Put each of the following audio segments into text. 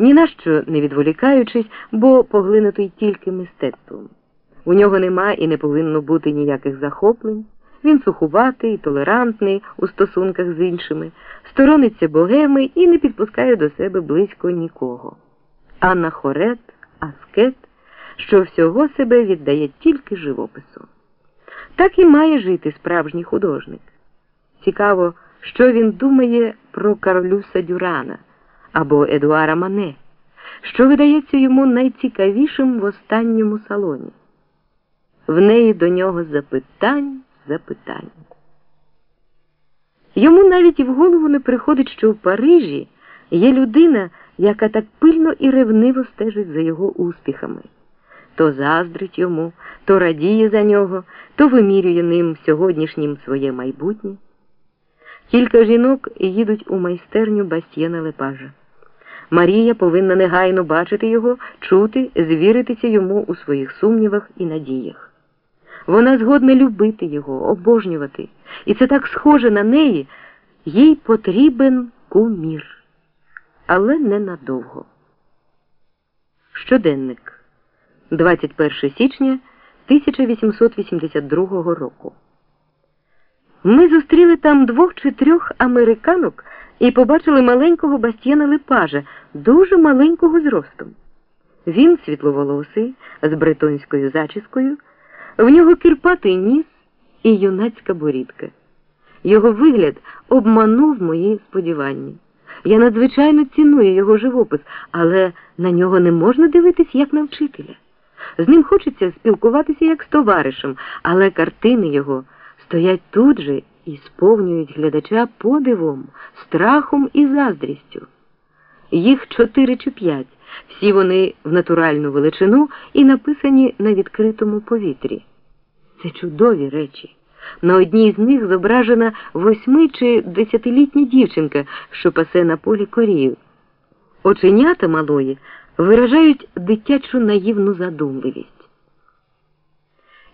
ні на що не відволікаючись, бо поглинутий тільки мистецтвом. У нього нема і не повинно бути ніяких захоплень. Він сухуватий, толерантний у стосунках з іншими, сторониться богеми і не підпускає до себе близько нікого. Анахорет, аскет, що всього себе віддає тільки живопису. Так і має жити справжній художник. Цікаво, що він думає про Карлюса Дюрана або Едуара Мане, що видається йому найцікавішим в останньому салоні. В неї до нього запитань, запитань. Йому навіть і в голову не приходить, що в Парижі є людина, яка так пильно і ревниво стежить за його успіхами. То заздрить йому, то радіє за нього, то вимірює ним сьогоднішнім своє майбутнє. Кілька жінок їдуть у майстерню Бастієна Лепажа. Марія повинна негайно бачити його, чути, звіритися йому у своїх сумнівах і надіях. Вона згодна любити його, обожнювати, і це так схоже на неї, їй потрібен кумір. Але ненадовго. Щоденник 21 січня 1882 року. Ми зустріли там двох чи трьох американок і побачили маленького Бастієна Лепажа, дуже маленького зростом. Він світловолосий, з бретонською зачіскою, в нього кірпатий ніс і юнацька борідка. Його вигляд обманув мої сподівання. Я надзвичайно ціную його живопис, але на нього не можна дивитись як на вчителя. З ним хочеться спілкуватися як з товаришем, але картини його стоять тут же і сповнюють глядача подивом, страхом і заздрістю. Їх чотири чи п'ять, всі вони в натуральну величину і написані на відкритому повітрі. Це чудові речі. На одній з них зображена восьми чи десятилітня дівчинка, що пасе на полі корів. Оченята малої виражають дитячу наївну задумливість.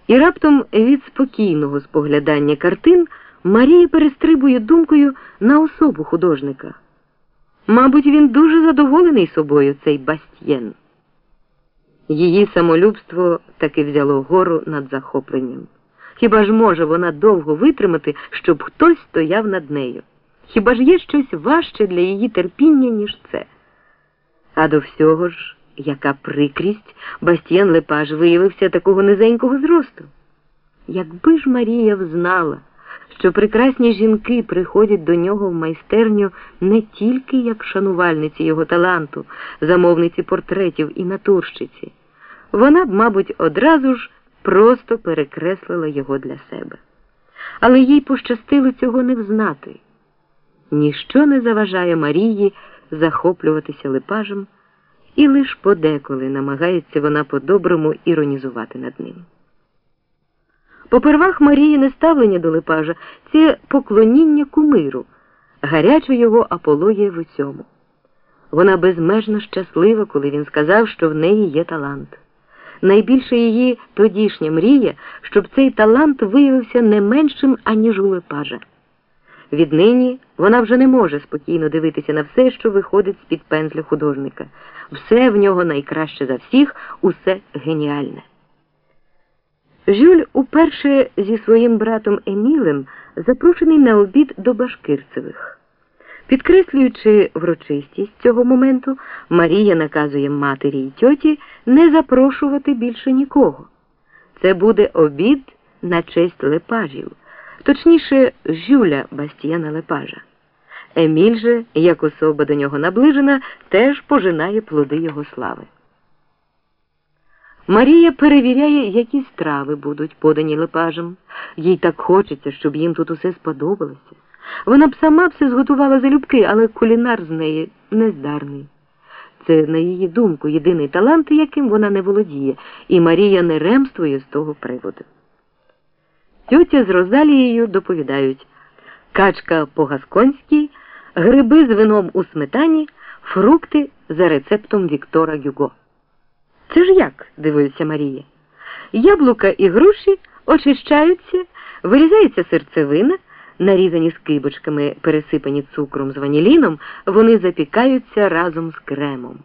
І раптом від спокійного споглядання картин Марія перестрибує думкою на особу художника. Мабуть, він дуже задоволений собою, цей Бастьєн. Її самолюбство таки взяло гору над захопленням. Хіба ж може вона довго витримати, щоб хтось стояв над нею? Хіба ж є щось важче для її терпіння, ніж це? А до всього ж, яка прикрість, Бастіян Лепаж виявився такого низенького зросту. Якби ж Марія взнала, що прекрасні жінки приходять до нього в майстерню не тільки як шанувальниці його таланту, замовниці портретів і натурщиці, вона б, мабуть, одразу ж просто перекреслила його для себе. Але їй пощастило цього не взнати. Ніщо не заважає Марії захоплюватися липажем, і лиш подеколи намагається вона по-доброму іронізувати над ним. Попервах Маріїне ставлення до Липажа це поклоніння кумиру, гаряча його апологія в усьому. Вона безмежно щаслива, коли він сказав, що в неї є талант. Найбільше її тодішня мрія, щоб цей талант виявився не меншим, аніж у Липажа. Віднині вона вже не може спокійно дивитися на все, що виходить з-під пензля художника. Все в нього найкраще за всіх, усе геніальне. Жюль уперше зі своїм братом Емілем запрошений на обід до Башкирцевих. Підкреслюючи врочистість цього моменту, Марія наказує матері й тьоті не запрошувати більше нікого. Це буде обід на честь лепажів, точніше, Жюля Бастіяна Лепажа. Еміль же, як особа до нього наближена, теж пожинає плоди його слави. Марія перевіряє, які страви будуть подані лепажем. Їй так хочеться, щоб їм тут усе сподобалося. Вона б сама все зготувала залюбки, але кулінар з неї нездарний. Це, на її думку, єдиний талант, яким вона не володіє, і Марія не ремствує з того приводу. Тьотя з Розалією доповідають качка по-гасконськи, гриби з вином у сметані, фрукти за рецептом Віктора Гюго. Це ж як? дивується Марія. Яблука і груші очищаються, вирізається серцевина, нарізані скибочками, пересипані цукром з ваніліном, вони запікаються разом з кремом.